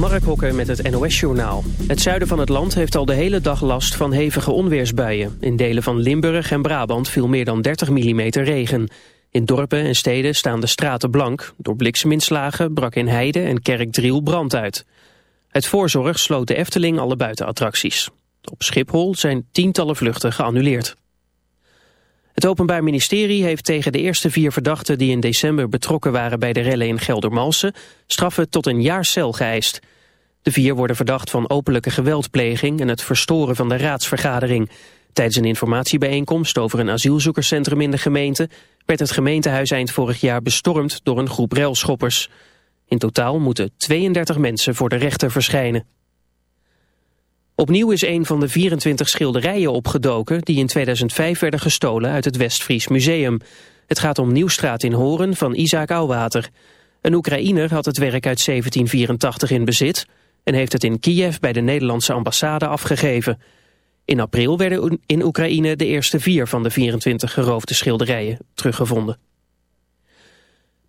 Mark Hokker met het NOS-journaal. Het zuiden van het land heeft al de hele dag last van hevige onweersbuien. In delen van Limburg en Brabant viel meer dan 30 mm regen. In dorpen en steden staan de straten blank. Door blikseminslagen brak in Heide en Kerkdriel brand uit. Uit voorzorg sloot de Efteling alle buitenattracties. Op Schiphol zijn tientallen vluchten geannuleerd. Het Openbaar Ministerie heeft tegen de eerste vier verdachten die in december betrokken waren bij de rellen in Geldermalsen straffen tot een jaar cel geëist. De vier worden verdacht van openlijke geweldpleging en het verstoren van de raadsvergadering. Tijdens een informatiebijeenkomst over een asielzoekerscentrum in de gemeente werd het gemeentehuis eind vorig jaar bestormd door een groep railschoppers. In totaal moeten 32 mensen voor de rechter verschijnen. Opnieuw is een van de 24 schilderijen opgedoken die in 2005 werden gestolen uit het Westfries Museum. Het gaat om Nieuwstraat in Horen van Isaac Auwater. Een Oekraïner had het werk uit 1784 in bezit en heeft het in Kiev bij de Nederlandse ambassade afgegeven. In april werden in Oekraïne de eerste vier van de 24 geroofde schilderijen teruggevonden.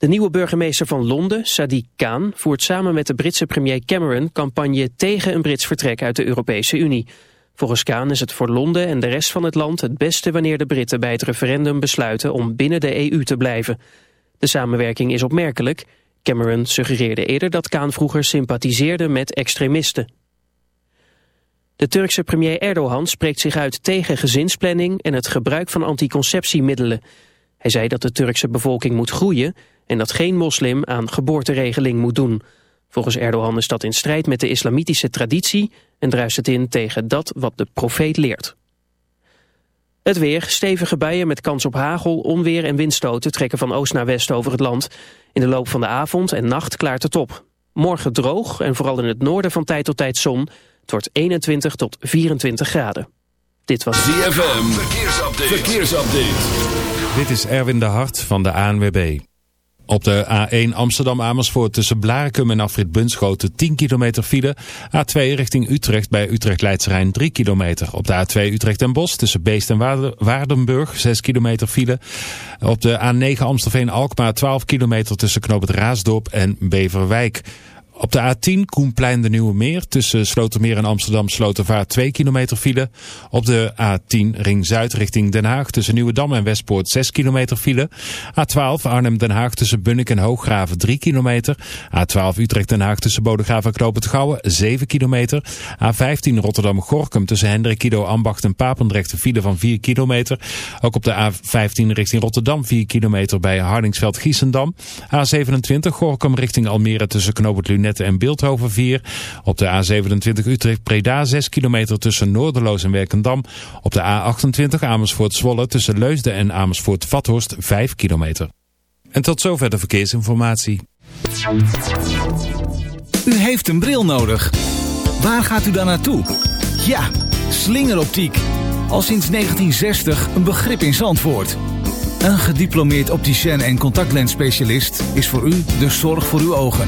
De nieuwe burgemeester van Londen, Sadiq Khan, voert samen met de Britse premier Cameron campagne tegen een Brits vertrek uit de Europese Unie. Volgens Khan is het voor Londen en de rest van het land het beste wanneer de Britten bij het referendum besluiten om binnen de EU te blijven. De samenwerking is opmerkelijk. Cameron suggereerde eerder dat Khan vroeger sympathiseerde met extremisten. De Turkse premier Erdogan spreekt zich uit tegen gezinsplanning en het gebruik van anticonceptiemiddelen. Hij zei dat de Turkse bevolking moet groeien en dat geen moslim aan geboorteregeling moet doen. Volgens Erdogan is dat in strijd met de islamitische traditie en druist het in tegen dat wat de profeet leert. Het weer, stevige buien met kans op hagel, onweer en windstoten trekken van oost naar west over het land. In de loop van de avond en nacht klaart het op. Morgen droog en vooral in het noorden van tijd tot tijd zon. Het wordt 21 tot 24 graden. Dit was ZFM, verkeersupdate. verkeersupdate. Dit is Erwin de Hart van de ANWB. Op de A1 Amsterdam-Amersfoort tussen Blarikum en Afrit Bunschoten 10 kilometer file. A2 richting Utrecht bij Utrecht-Leidserijn 3 kilometer. Op de A2 Utrecht en Bos tussen Beest en Waardenburg 6 kilometer file. Op de A9 Amstelveen-Alkmaar 12 kilometer tussen Knoop het Raasdorp en Beverwijk. Op de A10 Koenplein de Nieuwe Meer tussen Slotermeer en Amsterdam Slotervaart 2 kilometer file. Op de A10 Ring Zuid richting Den Haag tussen Nieuwedam en Westpoort 6 kilometer file. A12 Arnhem Den Haag tussen Bunnik en Hooggraven 3 kilometer. A12 Utrecht Den Haag tussen Bodegraven en Knoop het Gouwen 7 kilometer. A15 Rotterdam Gorkum tussen Hendrikido Ambacht en Papendrecht een file van 4 kilometer. Ook op de A15 richting Rotterdam 4 kilometer bij Hardingsveld Giessendam. A27 Gorkum richting Almere tussen Knoop Lunet en Beeldhoven 4. Op de A27 Utrecht-Preda 6 kilometer tussen Noorderloos en Werkendam. Op de A28 Amersfoort-Zwolle tussen Leusden en Amersfoort-Vathorst 5 kilometer. En tot zover de verkeersinformatie. U heeft een bril nodig. Waar gaat u dan naartoe? Ja, slingeroptiek. Al sinds 1960 een begrip in Zandvoort. Een gediplomeerd opticien en contactlensspecialist is voor u de zorg voor uw ogen.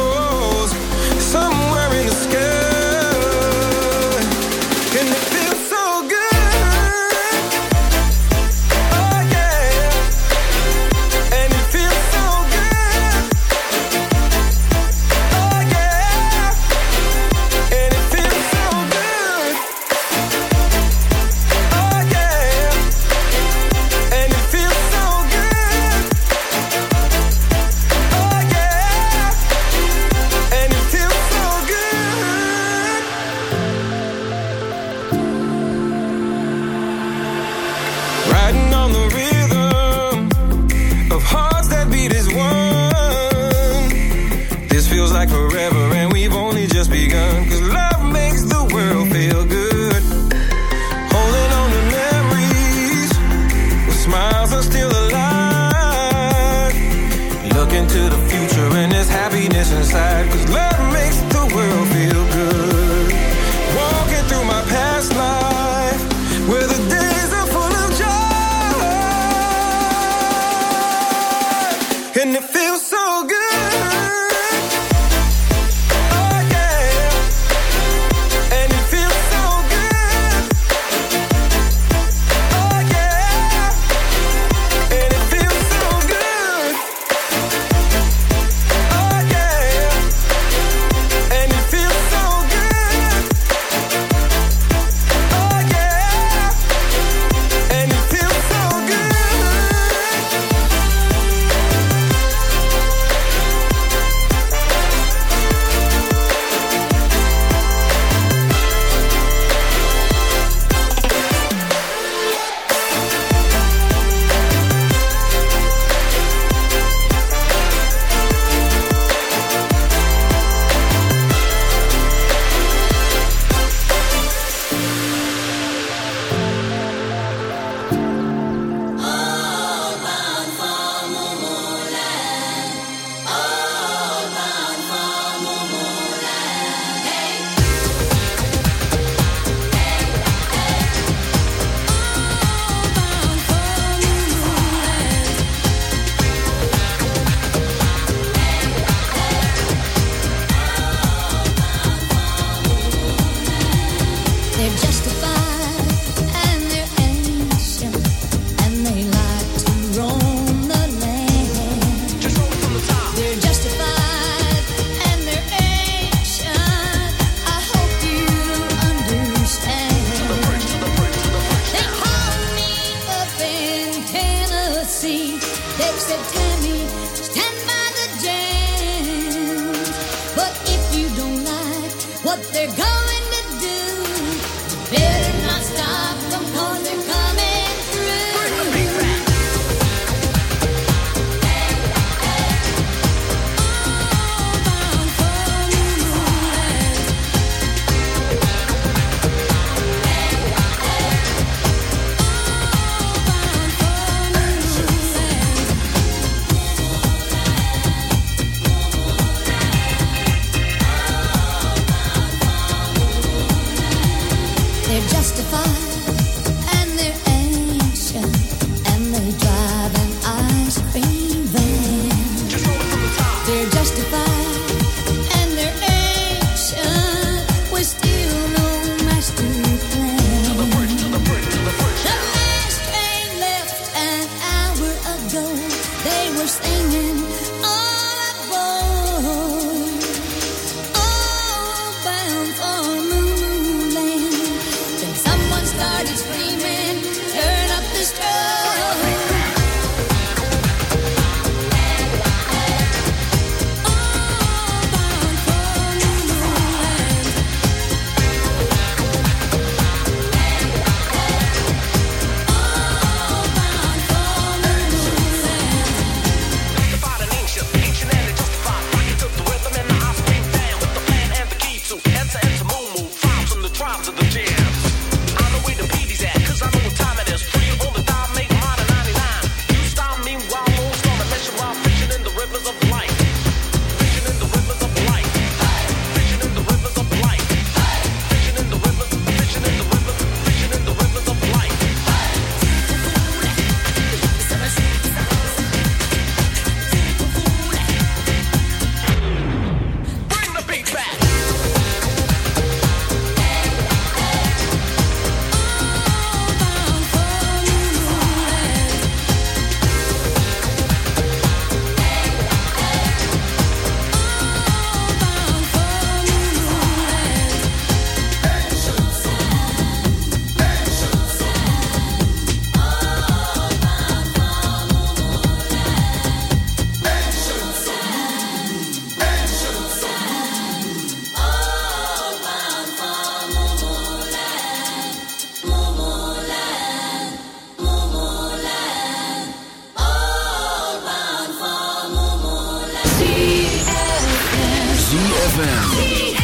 ZFM.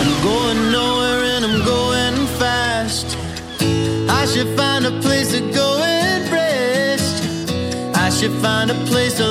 I'm going nowhere and I'm going fast. I should find a place to go and rest. I should find a place to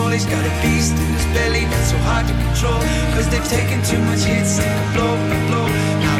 soul. He's got a beast in his belly that's so hard to control. Cause they've taken too much hits, take a blow, blow. Now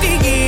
60 years